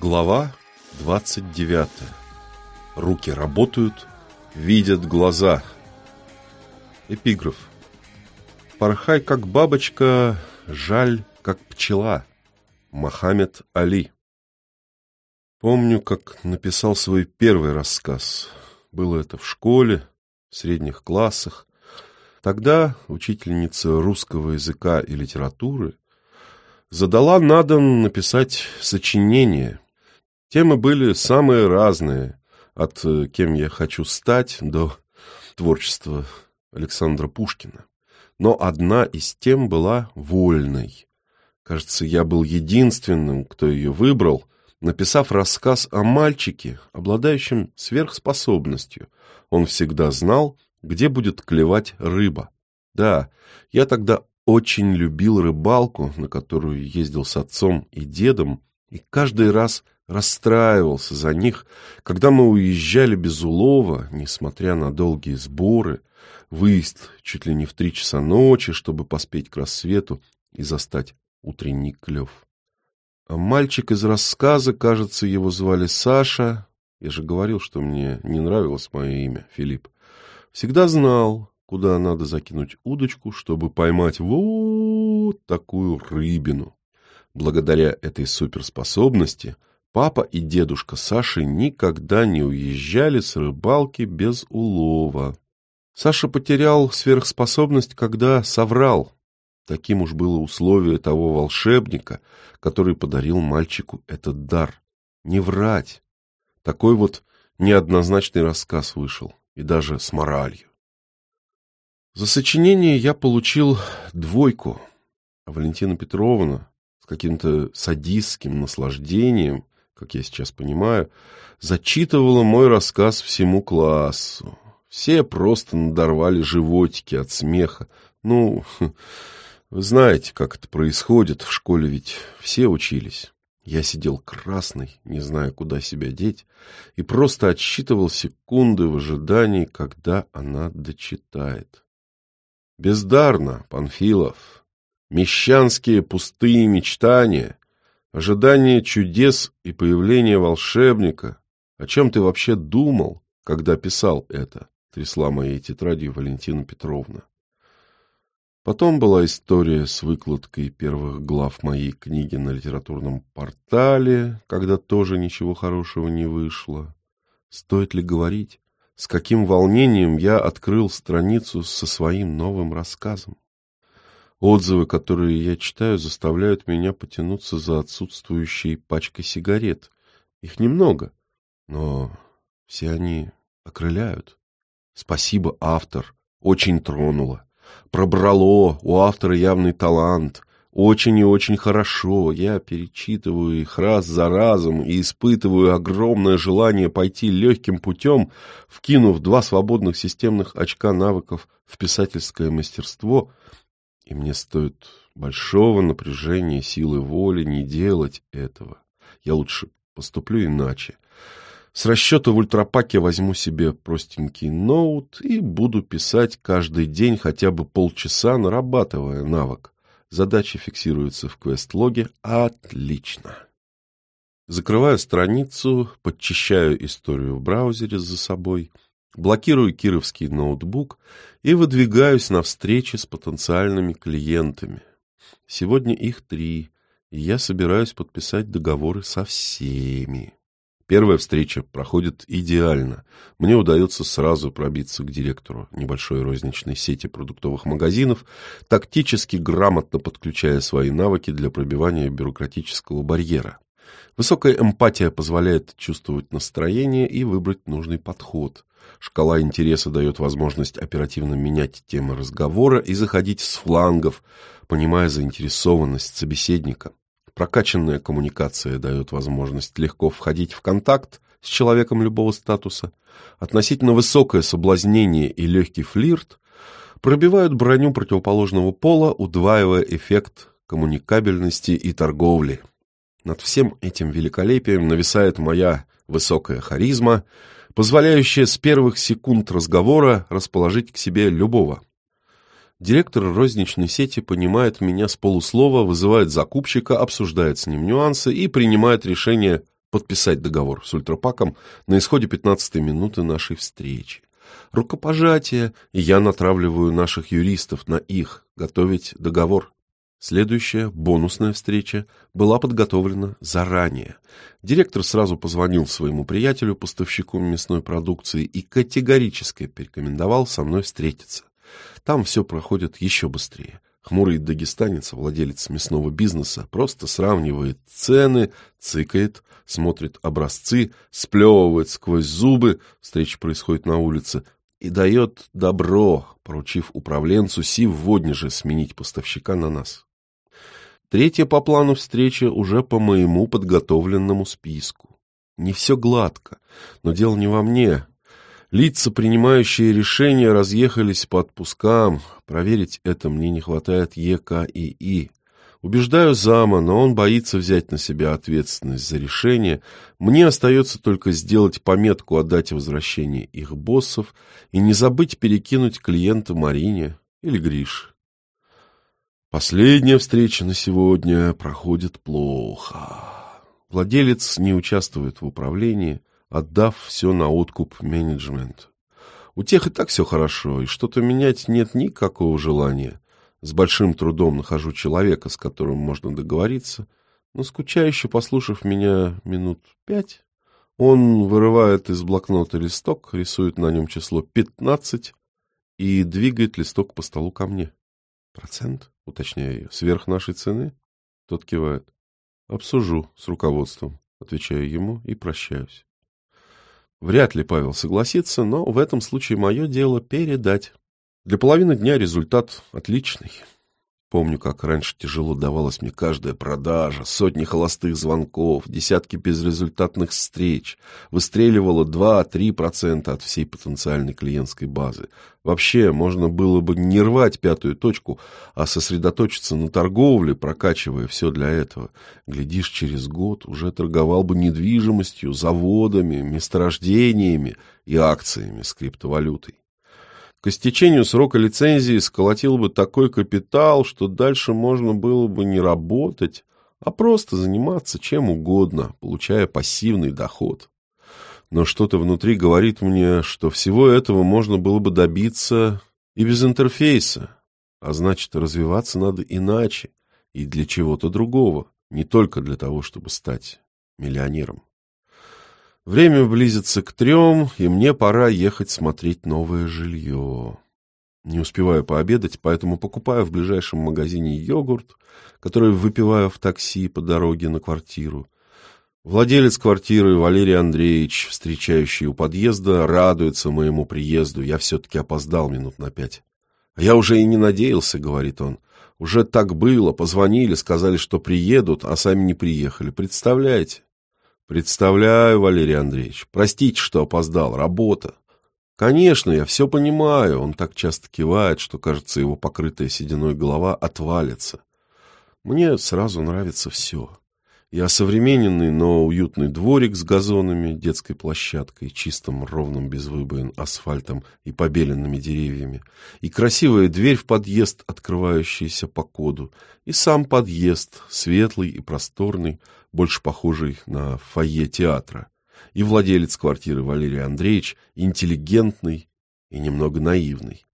Глава 29. Руки работают, видят глаза. Эпиграф. Порхай, как бабочка, жаль, как пчела. Мохаммед Али. Помню, как написал свой первый рассказ. Было это в школе, в средних классах. Тогда учительница русского языка и литературы задала на дом написать сочинение – Темы были самые разные, от э, «Кем я хочу стать» до творчества Александра Пушкина. Но одна из тем была вольной. Кажется, я был единственным, кто ее выбрал, написав рассказ о мальчике, обладающем сверхспособностью. Он всегда знал, где будет клевать рыба. Да, я тогда очень любил рыбалку, на которую ездил с отцом и дедом, и каждый раз расстраивался за них, когда мы уезжали без улова, несмотря на долгие сборы, выезд чуть ли не в три часа ночи, чтобы поспеть к рассвету и застать утренний клев. А мальчик из рассказа, кажется, его звали Саша, я же говорил, что мне не нравилось мое имя, Филипп, всегда знал, куда надо закинуть удочку, чтобы поймать вот такую рыбину. Благодаря этой суперспособности – Папа и дедушка Саши никогда не уезжали с рыбалки без улова. Саша потерял сверхспособность, когда соврал. Таким уж было условие того волшебника, который подарил мальчику этот дар. Не врать. Такой вот неоднозначный рассказ вышел, и даже с моралью. За сочинение я получил двойку, а Валентина Петровна с каким-то садистским наслаждением как я сейчас понимаю, зачитывала мой рассказ всему классу. Все просто надорвали животики от смеха. Ну, вы знаете, как это происходит, в школе ведь все учились. Я сидел красный, не зная, куда себя деть, и просто отсчитывал секунды в ожидании, когда она дочитает. Бездарно, Панфилов. Мещанские пустые мечтания Ожидание чудес и появление волшебника. О чем ты вообще думал, когда писал это? Трясла моей тетрадью Валентина Петровна. Потом была история с выкладкой первых глав моей книги на литературном портале, когда тоже ничего хорошего не вышло. Стоит ли говорить, с каким волнением я открыл страницу со своим новым рассказом? Отзывы, которые я читаю, заставляют меня потянуться за отсутствующей пачкой сигарет. Их немного, но все они окрыляют. Спасибо, автор. Очень тронуло. Пробрало, у автора явный талант. Очень и очень хорошо. Я перечитываю их раз за разом и испытываю огромное желание пойти легким путем, вкинув два свободных системных очка навыков в писательское мастерство — и мне стоит большого напряжения силы воли не делать этого. Я лучше поступлю иначе. С расчета в ультрапаке возьму себе простенький ноут и буду писать каждый день хотя бы полчаса, нарабатывая навык. Задача фиксируется в квест-логе. Отлично. Закрываю страницу, подчищаю историю в браузере за собой — блокирую кировский ноутбук и выдвигаюсь на встречи с потенциальными клиентами. Сегодня их три, и я собираюсь подписать договоры со всеми. Первая встреча проходит идеально. Мне удается сразу пробиться к директору небольшой розничной сети продуктовых магазинов, тактически грамотно подключая свои навыки для пробивания бюрократического барьера. Высокая эмпатия позволяет чувствовать настроение и выбрать нужный подход. Шкала интереса дает возможность оперативно менять темы разговора и заходить с флангов, понимая заинтересованность собеседника. Прокачанная коммуникация дает возможность легко входить в контакт с человеком любого статуса. Относительно высокое соблазнение и легкий флирт пробивают броню противоположного пола, удваивая эффект коммуникабельности и торговли. Над всем этим великолепием нависает моя высокая харизма – позволяющая с первых секунд разговора расположить к себе любого. Директор розничной сети понимает меня с полуслова, вызывает закупщика, обсуждает с ним нюансы и принимает решение подписать договор с ультрапаком на исходе 15 минуты нашей встречи. Рукопожатие, и я натравливаю наших юристов на их, готовить договор. Следующая, бонусная встреча, была подготовлена заранее. Директор сразу позвонил своему приятелю, поставщику мясной продукции, и категорически порекомендовал со мной встретиться. Там все проходит еще быстрее. Хмурый дагестанец, владелец мясного бизнеса, просто сравнивает цены, цыкает, смотрит образцы, сплевывает сквозь зубы, встреча происходит на улице, и дает добро, поручив управленцу сегодня же сменить поставщика на нас. Третья по плану встреча уже по моему подготовленному списку. Не все гладко, но дело не во мне. Лица, принимающие решения, разъехались по отпускам. Проверить это мне не хватает ЕКИИ. Убеждаю зама, но он боится взять на себя ответственность за решение. Мне остается только сделать пометку о дате возвращения их боссов и не забыть перекинуть клиента Марине или Грише. Последняя встреча на сегодня проходит плохо. Владелец не участвует в управлении, отдав все на откуп менеджмент. У тех и так все хорошо, и что-то менять нет никакого желания. С большим трудом нахожу человека, с которым можно договориться, но скучающе послушав меня минут пять, он вырывает из блокнота листок, рисует на нем число пятнадцать и двигает листок по столу ко мне. Процент? Уточняю. Сверх нашей цены? Тот кивает. Обсужу с руководством. Отвечаю ему и прощаюсь. Вряд ли Павел согласится, но в этом случае мое дело передать. Для половины дня результат отличный. Помню, как раньше тяжело давалась мне каждая продажа, сотни холостых звонков, десятки безрезультатных встреч, выстреливало 2-3% от всей потенциальной клиентской базы. Вообще, можно было бы не рвать пятую точку, а сосредоточиться на торговле, прокачивая все для этого. Глядишь, через год уже торговал бы недвижимостью, заводами, месторождениями и акциями с криптовалютой. К истечению срока лицензии сколотил бы такой капитал, что дальше можно было бы не работать, а просто заниматься чем угодно, получая пассивный доход. Но что-то внутри говорит мне, что всего этого можно было бы добиться и без интерфейса, а значит, развиваться надо иначе и для чего-то другого, не только для того, чтобы стать миллионером. Время близится к трем, и мне пора ехать смотреть новое жилье. Не успеваю пообедать, поэтому покупаю в ближайшем магазине йогурт, который выпиваю в такси по дороге на квартиру. Владелец квартиры Валерий Андреевич, встречающий у подъезда, радуется моему приезду. Я все-таки опоздал минут на пять. «А я уже и не надеялся, — говорит он. Уже так было, позвонили, сказали, что приедут, а сами не приехали. Представляете? Представляю, Валерий Андреевич. Простите, что опоздал. Работа. Конечно, я все понимаю. Он так часто кивает, что, кажется, его покрытая сединой голова отвалится. Мне сразу нравится все. И осовремененный, но уютный дворик с газонами, детской площадкой, чистым, ровным, без асфальтом и побеленными деревьями, и красивая дверь в подъезд, открывающаяся по коду, и сам подъезд, светлый и просторный, больше похожий на фойе театра, и владелец квартиры Валерий Андреевич, интеллигентный и немного наивный.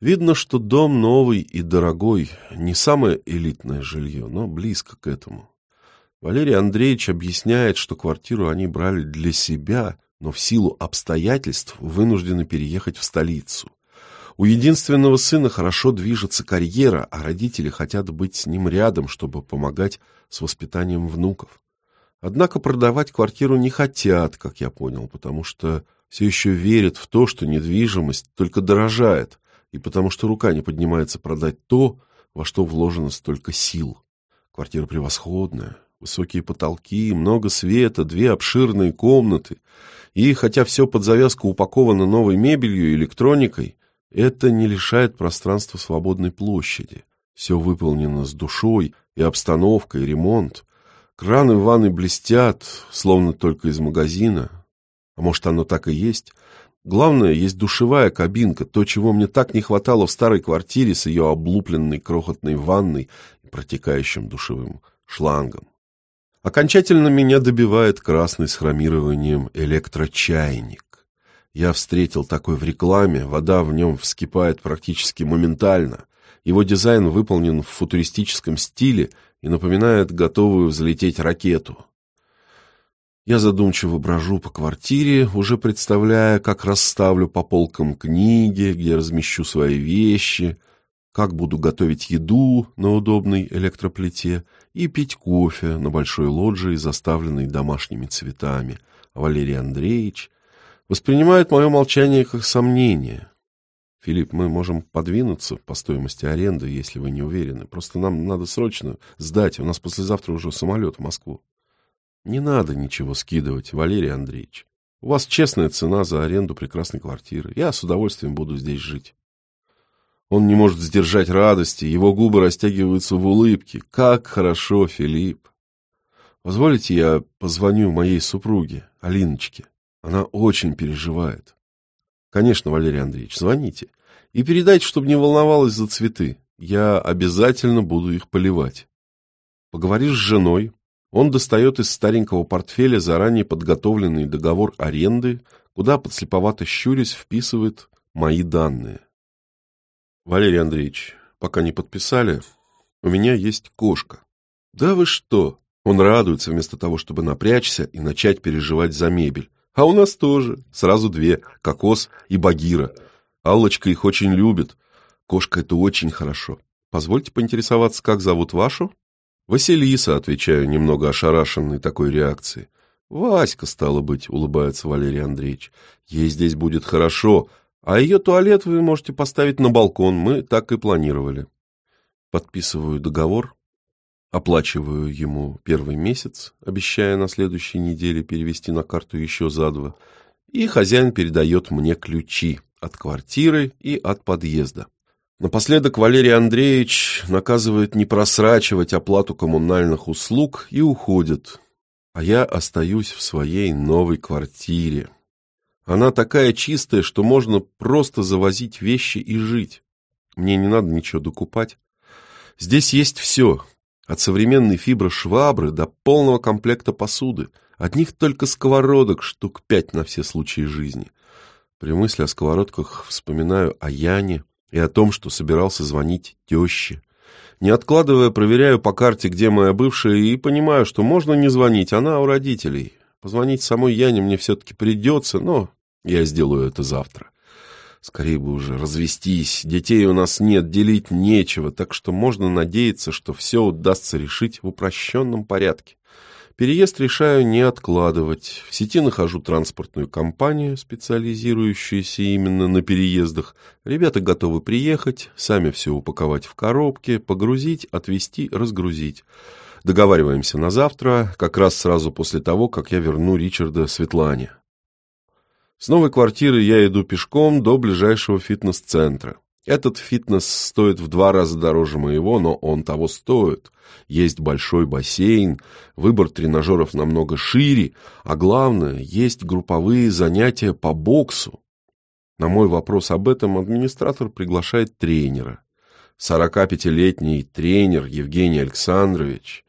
Видно, что дом новый и дорогой, не самое элитное жилье, но близко к этому. Валерий Андреевич объясняет, что квартиру они брали для себя, но в силу обстоятельств вынуждены переехать в столицу. У единственного сына хорошо движется карьера, а родители хотят быть с ним рядом, чтобы помогать с воспитанием внуков. Однако продавать квартиру не хотят, как я понял, потому что все еще верят в то, что недвижимость только дорожает, и потому что рука не поднимается продать то, во что вложено столько сил. Квартира превосходная, Высокие потолки, много света, две обширные комнаты. И, хотя все под завязку упаковано новой мебелью и электроникой, это не лишает пространства свободной площади. Все выполнено с душой, и обстановка, и ремонт. Краны в ванной блестят, словно только из магазина. А может, оно так и есть? Главное, есть душевая кабинка, то, чего мне так не хватало в старой квартире с ее облупленной крохотной ванной и протекающим душевым шлангом. Окончательно меня добивает красный с хромированием электрочайник. Я встретил такой в рекламе, вода в нем вскипает практически моментально. Его дизайн выполнен в футуристическом стиле и напоминает готовую взлететь ракету. Я задумчиво брожу по квартире, уже представляя, как расставлю по полкам книги, где размещу свои вещи, как буду готовить еду на удобной электроплите и пить кофе на большой лоджии, заставленной домашними цветами. Валерий Андреевич воспринимает мое молчание как сомнение. Филипп, мы можем подвинуться по стоимости аренды, если вы не уверены. Просто нам надо срочно сдать. У нас послезавтра уже самолет в Москву. Не надо ничего скидывать, Валерий Андреевич. У вас честная цена за аренду прекрасной квартиры. Я с удовольствием буду здесь жить. Он не может сдержать радости, его губы растягиваются в улыбке. Как хорошо, Филипп. Позволите, я позвоню моей супруге, Алиночке. Она очень переживает. Конечно, Валерий Андреевич, звоните. И передайте, чтобы не волновалась за цветы. Я обязательно буду их поливать. Поговоришь с женой, он достает из старенького портфеля заранее подготовленный договор аренды, куда, подслеповато щурясь, вписывает мои данные. Валерий Андреевич, пока не подписали, у меня есть кошка. Да вы что? Он радуется вместо того, чтобы напрячься и начать переживать за мебель. А у нас тоже. Сразу две. Кокос и Багира. Аллочка их очень любит. Кошка — это очень хорошо. Позвольте поинтересоваться, как зовут вашу? «Василиса», — отвечаю, немного ошарашенный такой реакцией. «Васька, стало быть», — улыбается Валерий Андреевич. «Ей здесь будет хорошо, а ее туалет вы можете поставить на балкон, мы так и планировали». Подписываю договор, оплачиваю ему первый месяц, обещая на следующей неделе перевести на карту еще за два, и хозяин передает мне ключи от квартиры и от подъезда. Напоследок Валерий Андреевич наказывает не просрачивать оплату коммунальных услуг и уходит. А я остаюсь в своей новой квартире. Она такая чистая, что можно просто завозить вещи и жить. Мне не надо ничего докупать. Здесь есть все, от современной фиброшвабры до полного комплекта посуды. Одних только сковородок штук пять на все случаи жизни. При мысли о сковородках вспоминаю о Яне, и о том, что собирался звонить теще. Не откладывая, проверяю по карте, где моя бывшая, и понимаю, что можно не звонить, она у родителей. Позвонить самой Яне мне все-таки придется, но я сделаю это завтра. Скорее бы уже развестись, детей у нас нет, делить нечего, так что можно надеяться, что все удастся решить в упрощенном порядке. Переезд решаю не откладывать. В сети нахожу транспортную компанию, специализирующуюся именно на переездах. Ребята готовы приехать, сами все упаковать в коробки, погрузить, отвезти, разгрузить. Договариваемся на завтра, как раз сразу после того, как я верну Ричарда Светлане. С новой квартиры я иду пешком до ближайшего фитнес-центра. Этот фитнес стоит в два раза дороже моего, но он того стоит. Есть большой бассейн, выбор тренажеров намного шире, а главное, есть групповые занятия по боксу. На мой вопрос об этом администратор приглашает тренера. 45-летний тренер Евгений Александрович,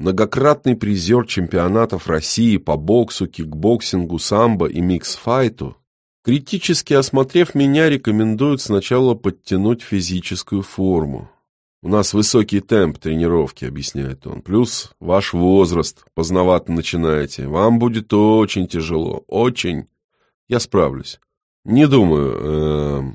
многократный призер чемпионатов России по боксу, кикбоксингу, самбо и микс-файту, Критически осмотрев меня, рекомендуют сначала подтянуть физическую форму. У нас высокий темп тренировки, объясняет он. Плюс ваш возраст, поздновато начинаете. Вам будет очень тяжело, очень. Я справлюсь. Не думаю. Э -э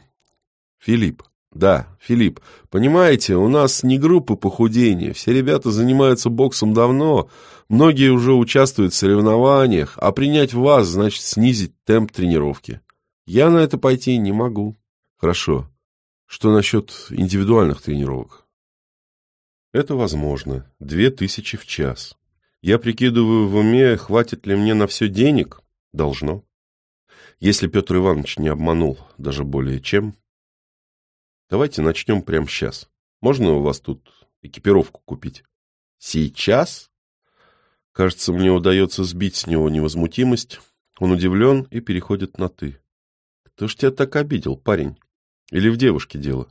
Филипп. Да, Филипп. Понимаете, у нас не группа похудения. Все ребята занимаются боксом давно. Многие уже участвуют в соревнованиях. А принять вас значит снизить темп тренировки. Я на это пойти не могу. Хорошо. Что насчет индивидуальных тренировок? Это возможно. Две тысячи в час. Я прикидываю в уме, хватит ли мне на все денег? Должно. Если Петр Иванович не обманул, даже более чем. Давайте начнем прямо сейчас. Можно у вас тут экипировку купить? Сейчас? Кажется, мне удается сбить с него невозмутимость. Он удивлен и переходит на «ты». Кто ж тебя так обидел, парень? Или в девушке дело?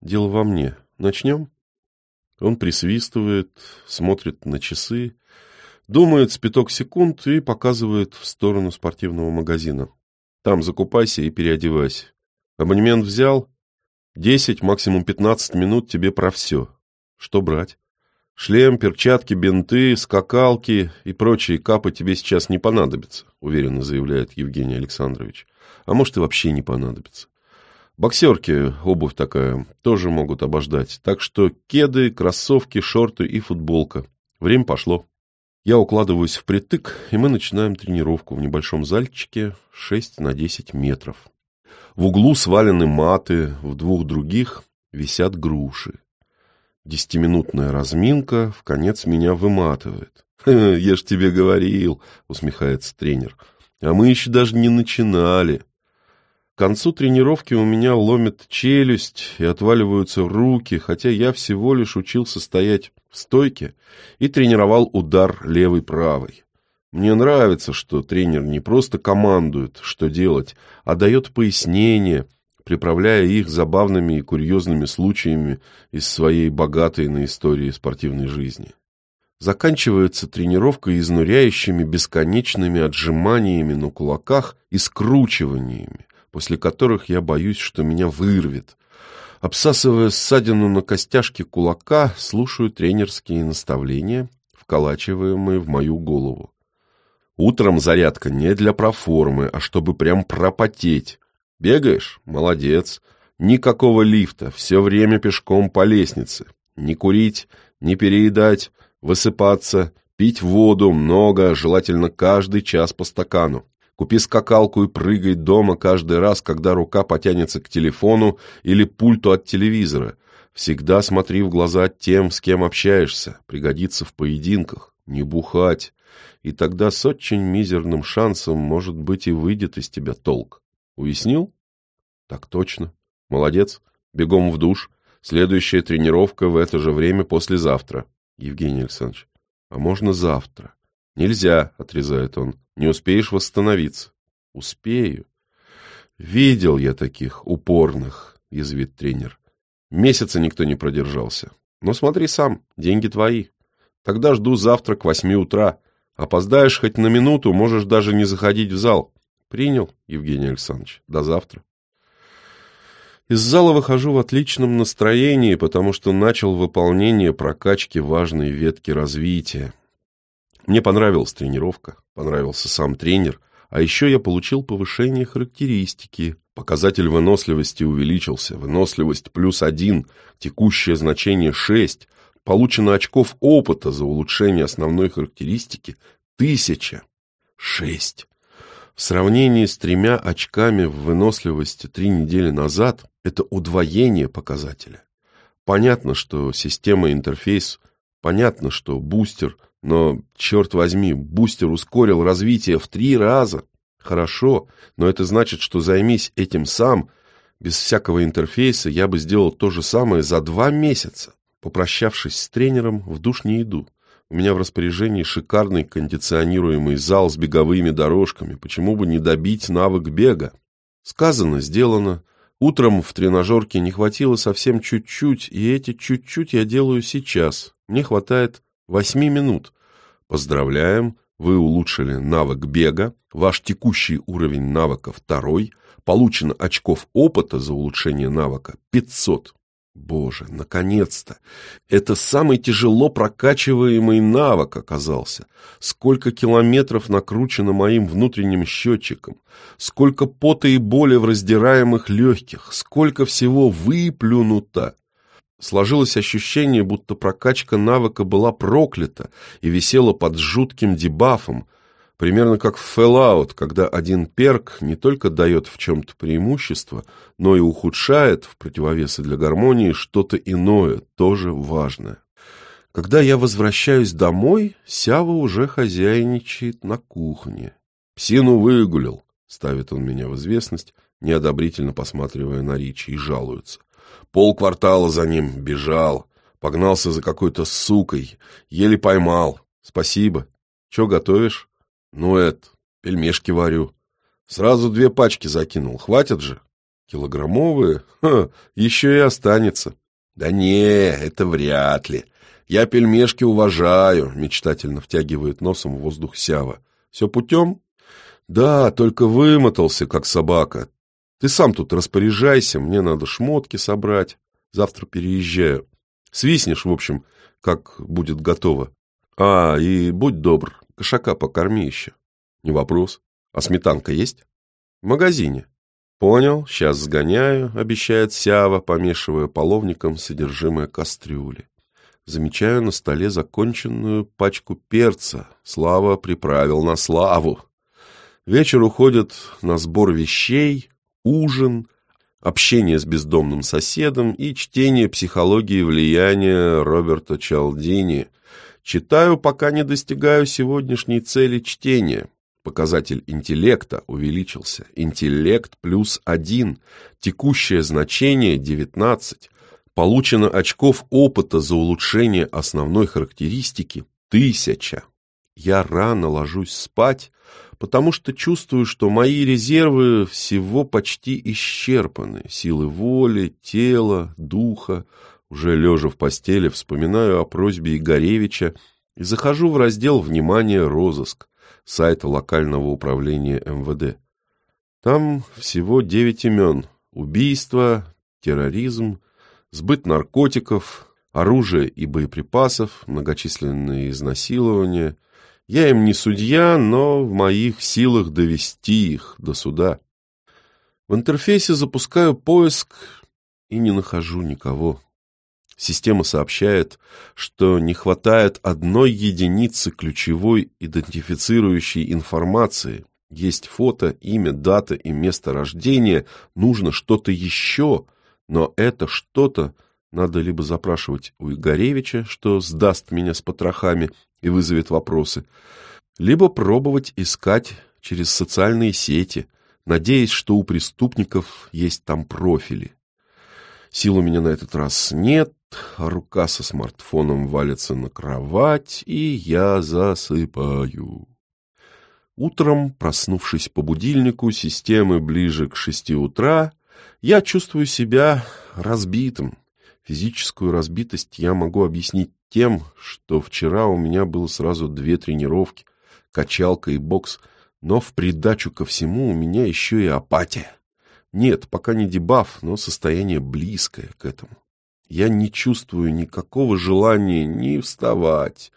Дело во мне. Начнем? Он присвистывает, смотрит на часы, думает с пяток секунд и показывает в сторону спортивного магазина. Там закупайся и переодевайся. Абонемент взял? Десять, максимум пятнадцать минут тебе про все. Что брать? Шлем, перчатки, бинты, скакалки и прочие капы тебе сейчас не понадобятся, уверенно заявляет Евгений Александрович. А может и вообще не понадобится. Боксерки, обувь такая, тоже могут обождать. Так что кеды, кроссовки, шорты и футболка. Время пошло. Я укладываюсь в притык, и мы начинаем тренировку в небольшом зальчике 6 на 10 метров. В углу свалены маты, в двух других висят груши. Десятиминутная разминка в конец меня выматывает. «Я ж тебе говорил», — усмехается тренер. «А мы еще даже не начинали». К концу тренировки у меня ломит челюсть и отваливаются руки, хотя я всего лишь учился стоять в стойке и тренировал удар левой-правой. Мне нравится, что тренер не просто командует, что делать, а дает пояснения, приправляя их забавными и курьезными случаями из своей богатой на истории спортивной жизни. Заканчивается тренировка изнуряющими бесконечными отжиманиями на кулаках и скручиваниями, после которых я боюсь, что меня вырвет. Обсасывая ссадину на костяшке кулака, слушаю тренерские наставления, вколачиваемые в мою голову. Утром зарядка не для проформы, а чтобы прям пропотеть. Бегаешь? Молодец. Никакого лифта, все время пешком по лестнице. Не курить, не переедать, высыпаться, пить воду много, желательно каждый час по стакану. Купи скакалку и прыгай дома каждый раз, когда рука потянется к телефону или пульту от телевизора. Всегда смотри в глаза тем, с кем общаешься. Пригодится в поединках. Не бухать. И тогда с очень мизерным шансом, может быть, и выйдет из тебя толк. Уяснил? Так точно. Молодец. Бегом в душ. Следующая тренировка в это же время послезавтра. Евгений Александрович, а можно завтра? Нельзя, отрезает он. Не успеешь восстановиться. Успею. Видел я таких упорных, язвит тренер. Месяца никто не продержался. Но смотри сам, деньги твои. Тогда жду завтра к восьми утра. Опоздаешь хоть на минуту, можешь даже не заходить в зал. Принял, Евгений Александрович. До завтра. Из зала выхожу в отличном настроении, потому что начал выполнение прокачки важной ветки развития. Мне понравилась тренировка, понравился сам тренер, а еще я получил повышение характеристики. Показатель выносливости увеличился, выносливость плюс один, текущее значение шесть, получено очков опыта за улучшение основной характеристики тысяча. Шесть. В сравнении с тремя очками в выносливости три недели назад это удвоение показателя. Понятно, что система интерфейс, понятно, что бустер – но, черт возьми, бустер ускорил развитие в три раза. Хорошо, но это значит, что займись этим сам, без всякого интерфейса, я бы сделал то же самое за два месяца. Попрощавшись с тренером, в душ не иду. У меня в распоряжении шикарный кондиционируемый зал с беговыми дорожками. Почему бы не добить навык бега? Сказано, сделано. Утром в тренажерке не хватило совсем чуть-чуть, и эти чуть-чуть я делаю сейчас. Мне хватает Восьми минут. Поздравляем, вы улучшили навык бега, ваш текущий уровень навыка второй, получено очков опыта за улучшение навыка 500. Боже, наконец-то! Это самый тяжело прокачиваемый навык оказался. Сколько километров накручено моим внутренним счетчиком, сколько пота и боли в раздираемых легких, сколько всего выплюнуто. Сложилось ощущение, будто прокачка навыка была проклята и висела под жутким дебафом, примерно как в Fallout, когда один перк не только дает в чем-то преимущество, но и ухудшает в противовесы для гармонии что-то иное, тоже важное. Когда я возвращаюсь домой, Сява уже хозяйничает на кухне. «Псину выгулил», — ставит он меня в известность, неодобрительно посматривая на Ричи, и жалуется. Полквартала за ним бежал, погнался за какой-то сукой, еле поймал. Спасибо. Че готовишь? Ну, это, пельмешки варю. Сразу две пачки закинул. Хватит же? Килограммовые? Ха, еще и останется. Да не, это вряд ли. «Я пельмешки уважаю», — мечтательно втягивает носом в воздух Сява. «Все путем?» «Да, только вымотался, как собака. Ты сам тут распоряжайся, мне надо шмотки собрать. Завтра переезжаю. Свистнешь, в общем, как будет готово. А, и будь добр, кошака покорми еще. Не вопрос. А сметанка есть? В магазине. Понял, сейчас сгоняю, обещает Сява, помешивая половником содержимое кастрюли. Замечаю на столе законченную пачку перца. Слава приправил на славу. Вечер уходит на сбор вещей, ужин, общение с бездомным соседом и чтение психологии влияния Роберта Чалдини. Читаю, пока не достигаю сегодняшней цели чтения. Показатель интеллекта увеличился. Интеллект плюс один. Текущее значение 19. Получено очков опыта за улучшение основной характеристики тысяча. Я рано ложусь спать, потому что чувствую, что мои резервы всего почти исчерпаны. Силы воли, тела, духа. Уже лежа в постели, вспоминаю о просьбе Игоревича и захожу в раздел «Внимание, розыск» сайта локального управления МВД. Там всего девять имен. Убийство, терроризм, сбыт наркотиков, оружие и боеприпасов, многочисленные изнасилования – я им не судья, но в моих силах довести их до суда. В интерфейсе запускаю поиск и не нахожу никого. Система сообщает, что не хватает одной единицы ключевой идентифицирующей информации. Есть фото, имя, дата и место рождения. Нужно что-то еще, но это что-то надо либо запрашивать у Игоревича, что сдаст меня с потрохами, и вызовет вопросы, либо пробовать искать через социальные сети, надеясь, что у преступников есть там профили. Сил у меня на этот раз нет, рука со смартфоном валится на кровать, и я засыпаю. Утром, проснувшись по будильнику системы ближе к шести утра, я чувствую себя разбитым. Физическую разбитость я могу объяснить тем, что вчера у меня было сразу две тренировки, качалка и бокс, но в придачу ко всему у меня еще и апатия. Нет, пока не дебаф, но состояние близкое к этому. Я не чувствую никакого желания ни вставать,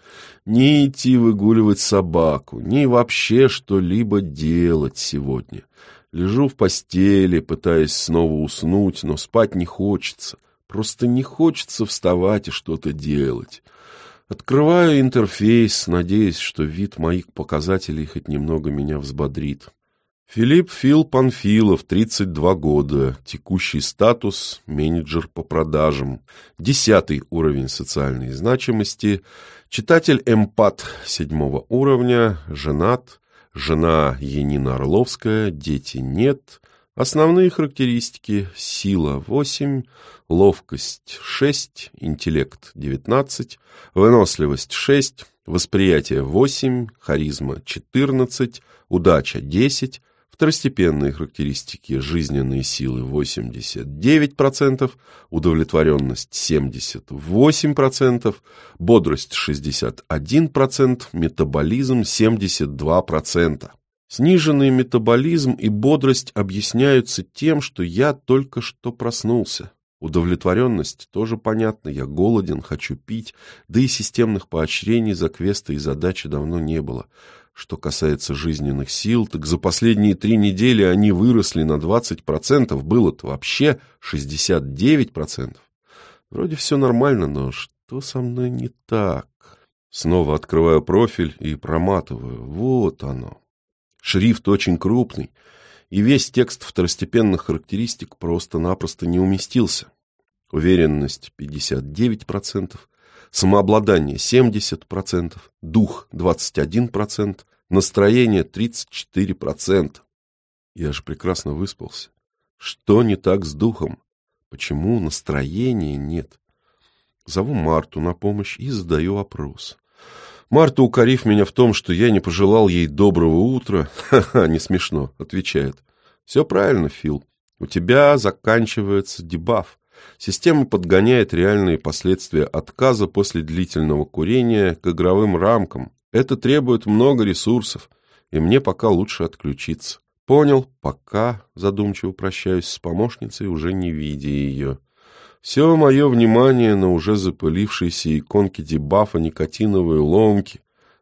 ни идти выгуливать собаку, ни вообще что-либо делать сегодня. Лежу в постели, пытаясь снова уснуть, но спать не хочется. Просто не хочется вставать и что-то делать. Открываю интерфейс, надеясь, что вид моих показателей хоть немного меня взбодрит. Филипп Фил Панфилов, 32 года, текущий статус – менеджер по продажам, десятый уровень социальной значимости, читатель эмпат седьмого уровня, женат, жена Енина Орловская, дети нет, Основные характеристики – сила 8, ловкость 6, интеллект 19, выносливость 6, восприятие 8, харизма 14, удача 10, второстепенные характеристики – жизненные силы 89%, удовлетворенность 78%, бодрость 61%, метаболизм 72%. Сниженный метаболизм и бодрость объясняются тем, что я только что проснулся. Удовлетворенность тоже понятна, я голоден, хочу пить, да и системных поощрений за квесты и задачи давно не было. Что касается жизненных сил, так за последние три недели они выросли на 20%, было-то вообще 69%. Вроде все нормально, но что со мной не так? Снова открываю профиль и проматываю. Вот оно. Шрифт очень крупный, и весь текст второстепенных характеристик просто-напросто не уместился. Уверенность 59%, самообладание 70%, дух 21%, настроение 34%. Я же прекрасно выспался. Что не так с духом? Почему настроения нет? Зову Марту на помощь и задаю вопрос. Марта, укорив меня в том, что я не пожелал ей доброго утра, ха-ха, не смешно, отвечает. Все правильно, Фил. У тебя заканчивается дебаф. Система подгоняет реальные последствия отказа после длительного курения к игровым рамкам. Это требует много ресурсов, и мне пока лучше отключиться. Понял, пока задумчиво прощаюсь с помощницей, уже не видя ее. Все мое внимание на уже запылившейся иконке дебафа никотиновой ломки.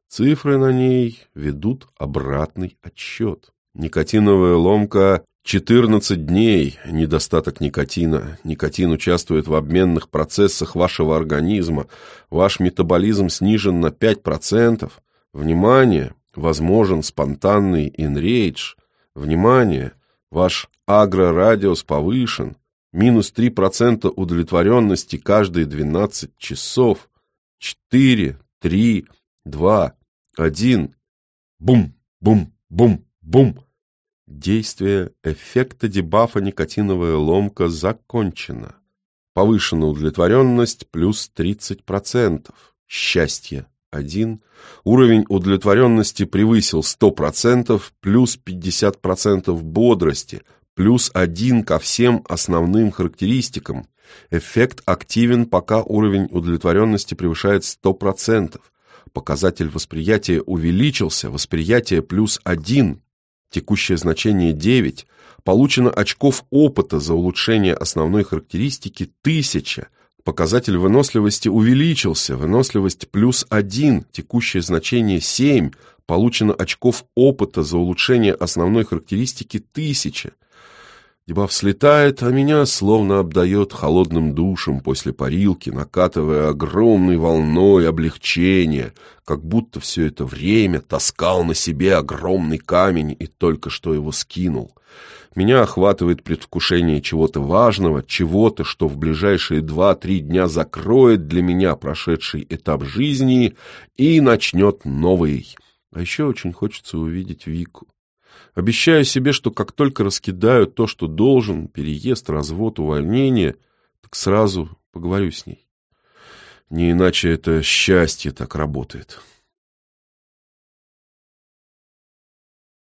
Цифры на ней ведут обратный отсчет. Никотиновая ломка 14 дней недостаток никотина. Никотин участвует в обменных процессах вашего организма. Ваш метаболизм снижен на 5%. Внимание! Возможен спонтанный инрейдж. Внимание! Ваш агрорадиус повышен. Минус 3% удовлетворенности каждые 12 часов. 4, 3, 2, 1. Бум, бум, бум, бум. Действие эффекта дебафа никотиновая ломка закончено. Повышена удовлетворенность плюс 30%. Счастье 1. Уровень удовлетворенности превысил 100%, плюс 50% бодрости, плюс 1 ко всем основным характеристикам. Эффект активен, пока уровень удовлетворенности превышает 100%. Показатель восприятия увеличился, восприятие плюс 1, текущее значение 9, получено очков опыта за улучшение основной характеристики 1000, показатель выносливости увеличился, выносливость плюс 1, текущее значение 7, получено очков опыта за улучшение основной характеристики 1000, Дебаф слетает, а меня словно обдает холодным душем после парилки, накатывая огромной волной облегчения, как будто все это время таскал на себе огромный камень и только что его скинул. Меня охватывает предвкушение чего-то важного, чего-то, что в ближайшие два-три дня закроет для меня прошедший этап жизни и начнет новый. А еще очень хочется увидеть Вику. Обещаю себе, что как только раскидаю то, что должен, переезд, развод, увольнение, так сразу поговорю с ней. Не иначе это счастье так работает.